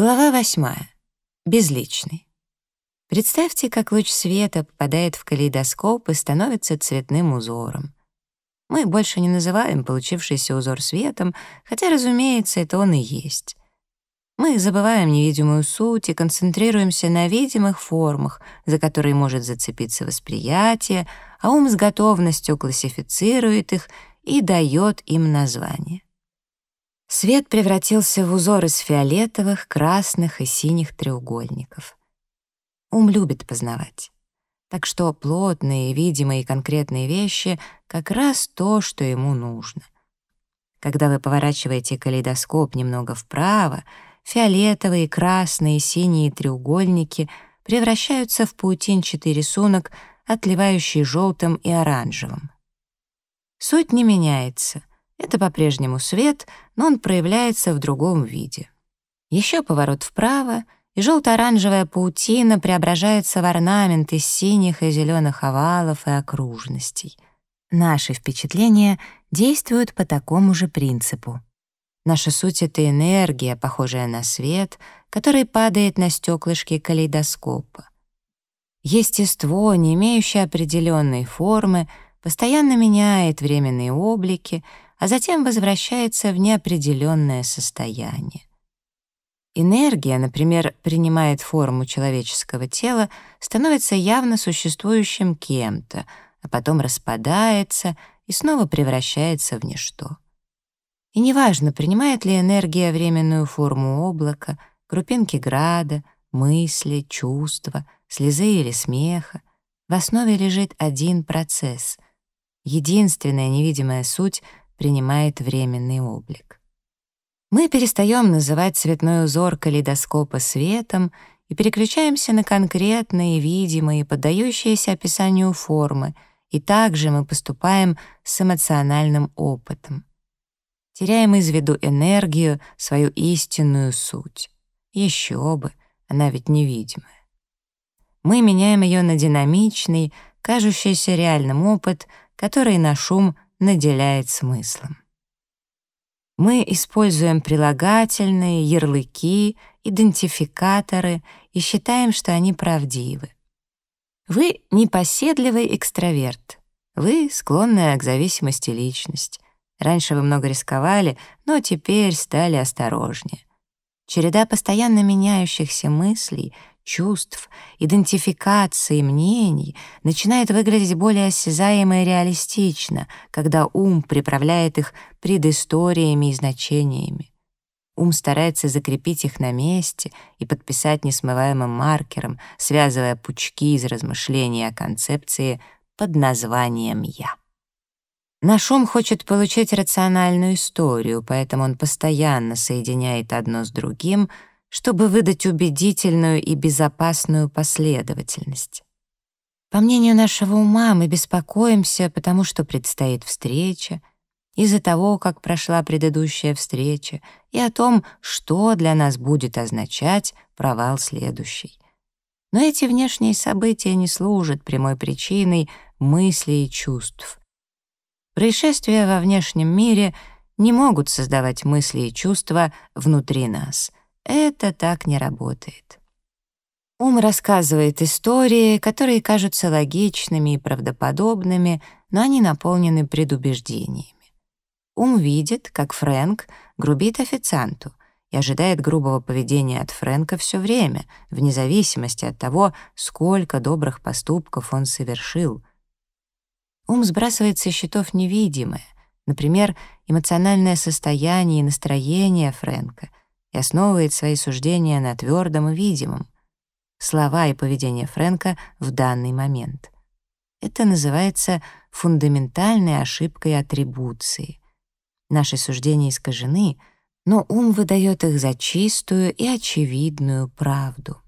Глава восьмая. Безличный. Представьте, как луч света попадает в калейдоскоп и становится цветным узором. Мы больше не называем получившийся узор светом, хотя, разумеется, это он и есть. Мы забываем невидимую суть и концентрируемся на видимых формах, за которые может зацепиться восприятие, а ум с готовностью классифицирует их и дает им название. Свет превратился в узор из фиолетовых, красных и синих треугольников. Ум любит познавать. Так что плотные, видимые и конкретные вещи — как раз то, что ему нужно. Когда вы поворачиваете калейдоскоп немного вправо, фиолетовые, красные синие треугольники превращаются в паутинчатый рисунок, отливающий желтым и оранжевым. Суть не меняется. Это по-прежнему свет, но он проявляется в другом виде. Еще поворот вправо, и желто-оранжевая паутина преображается в орнамент из синих и зеленых овалов и окружностей. Наши впечатления действуют по такому же принципу. Наша суть — это энергия, похожая на свет, который падает на стеклышки калейдоскопа. Естество, не имеющее определенной формы, постоянно меняет временные облики, а затем возвращается в неопределенное состояние. Энергия, например, принимает форму человеческого тела, становится явно существующим кем-то, а потом распадается и снова превращается в ничто. И неважно, принимает ли энергия временную форму облака, крупинки града, мысли, чувства, слезы или смеха, в основе лежит один процесс. Единственная невидимая суть — принимает временный облик. Мы перестаем называть цветной узор калейдоскопа светом и переключаемся на конкретные, видимые, поддающиеся описанию формы, и также мы поступаем с эмоциональным опытом. Теряем из виду энергию, свою истинную суть. Еще бы, она ведь невидимая. Мы меняем ее на динамичный, кажущийся реальным опыт, который наш ум наделяет смыслом. Мы используем прилагательные, ярлыки, идентификаторы и считаем, что они правдивы. Вы непоседливый экстраверт. Вы склонная к зависимости личность. Раньше вы много рисковали, но теперь стали осторожнее. Череда постоянно меняющихся мыслей — чувств, идентификации, мнений начинает выглядеть более осязаемо и реалистично, когда ум приправляет их предысториями и значениями. Ум старается закрепить их на месте и подписать несмываемым маркером, связывая пучки из размышлений о концепции под названием «я». Наш ум хочет получить рациональную историю, поэтому он постоянно соединяет одно с другим — чтобы выдать убедительную и безопасную последовательность. По мнению нашего ума, мы беспокоимся, потому что предстоит встреча, из-за того, как прошла предыдущая встреча, и о том, что для нас будет означать провал следующий. Но эти внешние события не служат прямой причиной мыслей и чувств. Происшествия во внешнем мире не могут создавать мысли и чувства внутри нас — это так не работает. Ум рассказывает истории, которые кажутся логичными и правдоподобными, но они наполнены предубеждениями. Ум видит, как Фрэнк грубит официанту и ожидает грубого поведения от Фрэнка все время, вне зависимости от того, сколько добрых поступков он совершил. Ум сбрасывает со счетов невидимое, например, эмоциональное состояние и настроение Фрэнка — и основывает свои суждения на твердом и видимом. Слова и поведение Фрэнка в данный момент. Это называется фундаментальной ошибкой атрибуции. Наши суждения искажены, но ум выдает их за чистую и очевидную правду.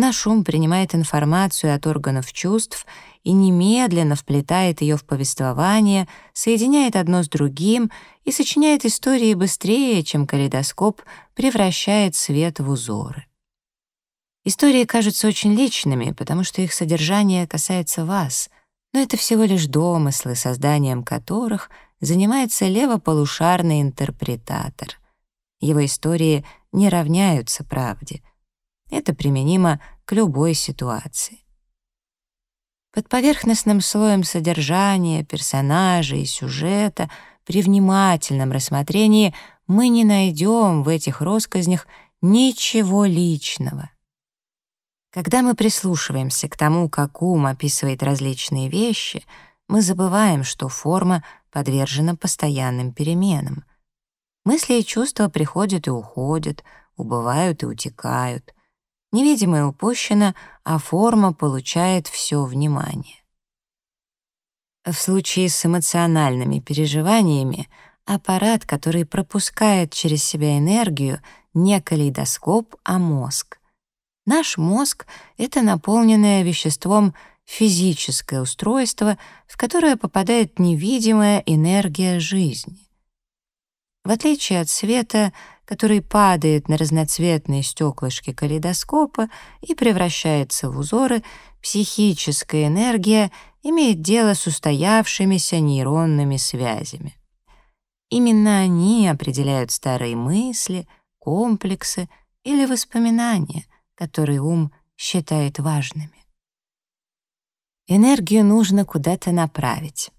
Наш ум принимает информацию от органов чувств и немедленно вплетает ее в повествование, соединяет одно с другим и сочиняет истории быстрее, чем калейдоскоп превращает свет в узоры. Истории кажутся очень личными, потому что их содержание касается вас, но это всего лишь домыслы, созданием которых занимается левополушарный интерпретатор. Его истории не равняются правде. Это применимо к любой ситуации. Под поверхностным слоем содержания, персонажей и сюжета при внимательном рассмотрении мы не найдем в этих россказнях ничего личного. Когда мы прислушиваемся к тому, как ум описывает различные вещи, мы забываем, что форма подвержена постоянным переменам. Мысли и чувства приходят и уходят, убывают и утекают. Невидимое упущено, а форма получает все внимание. В случае с эмоциональными переживаниями аппарат, который пропускает через себя энергию, не калейдоскоп, а мозг. Наш мозг — это наполненное веществом физическое устройство, в которое попадает невидимая энергия жизни. В отличие от света, который падает на разноцветные стеклышки калейдоскопа и превращается в узоры, психическая энергия имеет дело с устоявшимися нейронными связями. Именно они определяют старые мысли, комплексы или воспоминания, которые ум считает важными. Энергию нужно куда-то направить.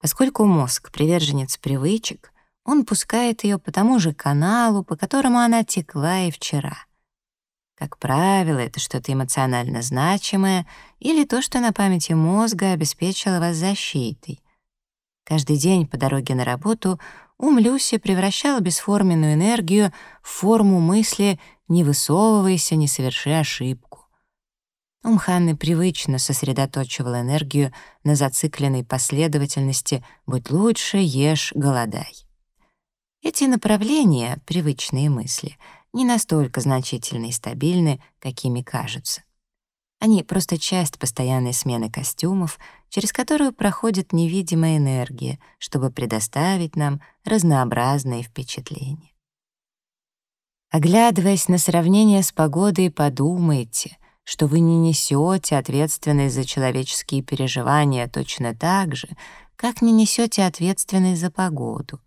Поскольку мозг — приверженец привычек, он пускает ее по тому же каналу, по которому она текла и вчера. Как правило, это что-то эмоционально значимое или то, что на памяти мозга обеспечило вас защитой. Каждый день по дороге на работу ум Люси превращал бесформенную энергию в форму мысли «не высовывайся, не соверши ошибку». Ум Ханны привычно сосредоточивал энергию на зацикленной последовательности «будь лучше, ешь, голодай». Эти направления, привычные мысли, не настолько значительны и стабильны, какими кажутся. Они просто часть постоянной смены костюмов, через которую проходит невидимая энергия, чтобы предоставить нам разнообразные впечатления. Оглядываясь на сравнение с погодой, подумайте, что вы не несете ответственность за человеческие переживания точно так же, как не несете ответственность за погоду.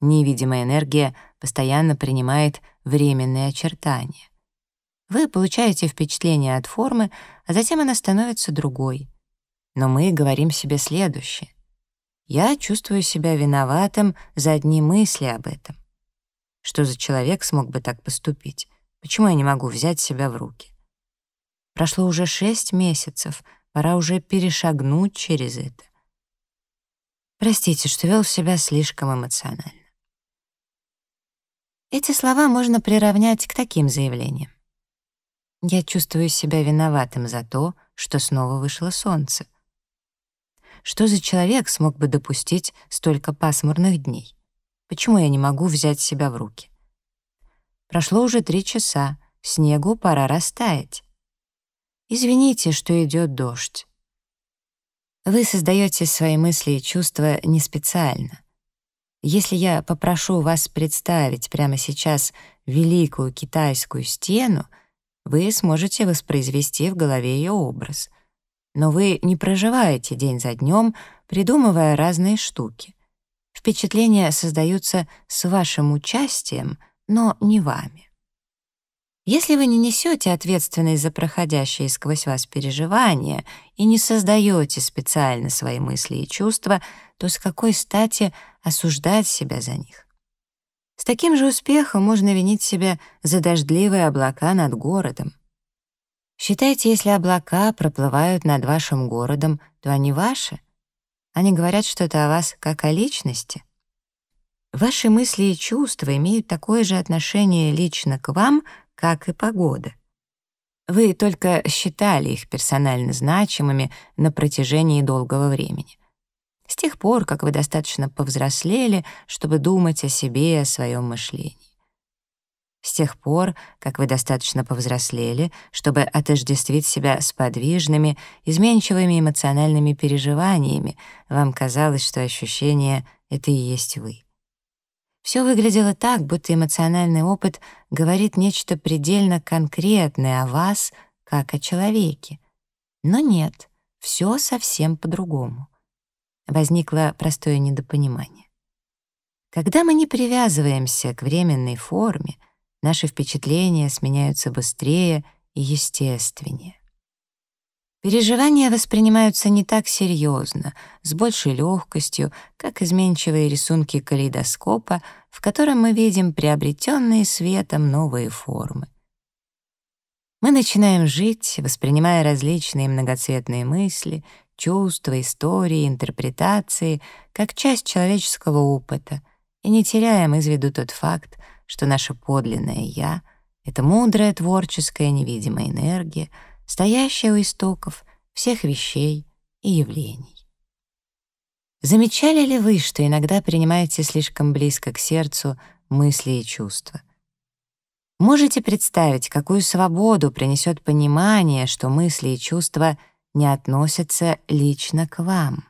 Невидимая энергия постоянно принимает временные очертания. Вы получаете впечатление от формы, а затем она становится другой. Но мы говорим себе следующее. Я чувствую себя виноватым за одни мысли об этом. Что за человек смог бы так поступить? Почему я не могу взять себя в руки? Прошло уже шесть месяцев, пора уже перешагнуть через это. Простите, что вел себя слишком эмоционально. Эти слова можно приравнять к таким заявлениям. Я чувствую себя виноватым за то, что снова вышло солнце. Что за человек смог бы допустить столько пасмурных дней? Почему я не могу взять себя в руки? Прошло уже три часа, снегу пора растаять. Извините, что идет дождь. Вы создаете свои мысли и чувства не специально. Если я попрошу вас представить прямо сейчас великую китайскую стену, вы сможете воспроизвести в голове ее образ. Но вы не проживаете день за днем, придумывая разные штуки. Впечатления создаются с вашим участием, но не вами. Если вы не несете ответственность за проходящие сквозь вас переживания и не создаете специально свои мысли и чувства, то с какой стати осуждать себя за них? С таким же успехом можно винить себя за дождливые облака над городом. Считайте, если облака проплывают над вашим городом, то они ваши. Они говорят что-то о вас как о личности. Ваши мысли и чувства имеют такое же отношение лично к вам, как и погода. Вы только считали их персонально значимыми на протяжении долгого времени с тех пор, как вы достаточно повзрослели, чтобы думать о себе и о своем мышлении. С тех пор, как вы достаточно повзрослели, чтобы отождествить себя с подвижными, изменчивыми эмоциональными переживаниями, вам казалось, что ощущение — это и есть вы. Все выглядело так, будто эмоциональный опыт говорит нечто предельно конкретное о вас, как о человеке. Но нет, все совсем по-другому возникло простое недопонимание. Когда мы не привязываемся к временной форме, наши впечатления сменяются быстрее и естественнее. Переживания воспринимаются не так серьезно, с большей легкостью, как изменчивые рисунки калейдоскопа, в котором мы видим приобретенные светом новые формы. Мы начинаем жить, воспринимая различные многоцветные мысли, чувства, истории, интерпретации как часть человеческого опыта и не теряем из виду тот факт, что наше подлинное «я» — это мудрая творческая невидимая энергия, стоящая у истоков всех вещей и явлений. Замечали ли вы, что иногда принимаете слишком близко к сердцу мысли и чувства? Можете представить, какую свободу принесет понимание, что мысли и чувства не относятся лично к вам?